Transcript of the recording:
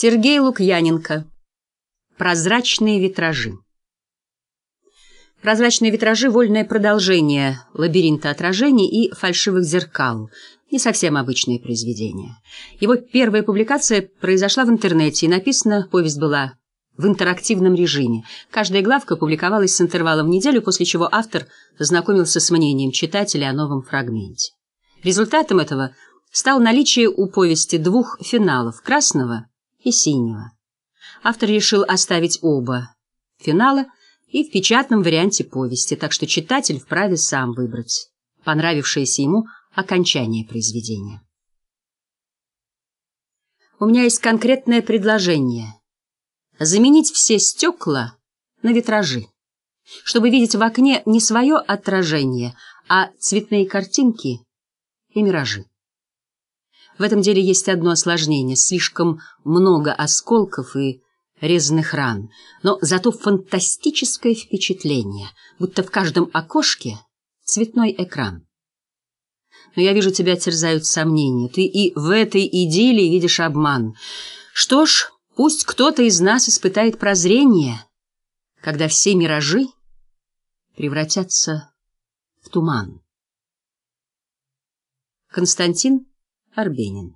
Сергей Лукьяненко. Прозрачные витражи. Прозрачные витражи — вольное продолжение лабиринта отражений и фальшивых зеркал. Не совсем обычное произведение. Его первая публикация произошла в интернете, и написана повесть была в интерактивном режиме. Каждая главка публиковалась с интервалом в неделю, после чего автор знакомился с мнением читателя о новом фрагменте. Результатом этого стало наличие у повести двух финалов — красного и синего. Автор решил оставить оба финала и в печатном варианте повести, так что читатель вправе сам выбрать понравившееся ему окончание произведения. У меня есть конкретное предложение — заменить все стекла на витражи, чтобы видеть в окне не свое отражение, а цветные картинки и миражи. В этом деле есть одно осложнение — слишком много осколков и резаных ран, но зато фантастическое впечатление, будто в каждом окошке цветной экран. Но я вижу, тебя терзают сомнения. Ты и в этой идиллии видишь обман. Что ж, пусть кто-то из нас испытает прозрение, когда все миражи превратятся в туман. Константин Арбенин.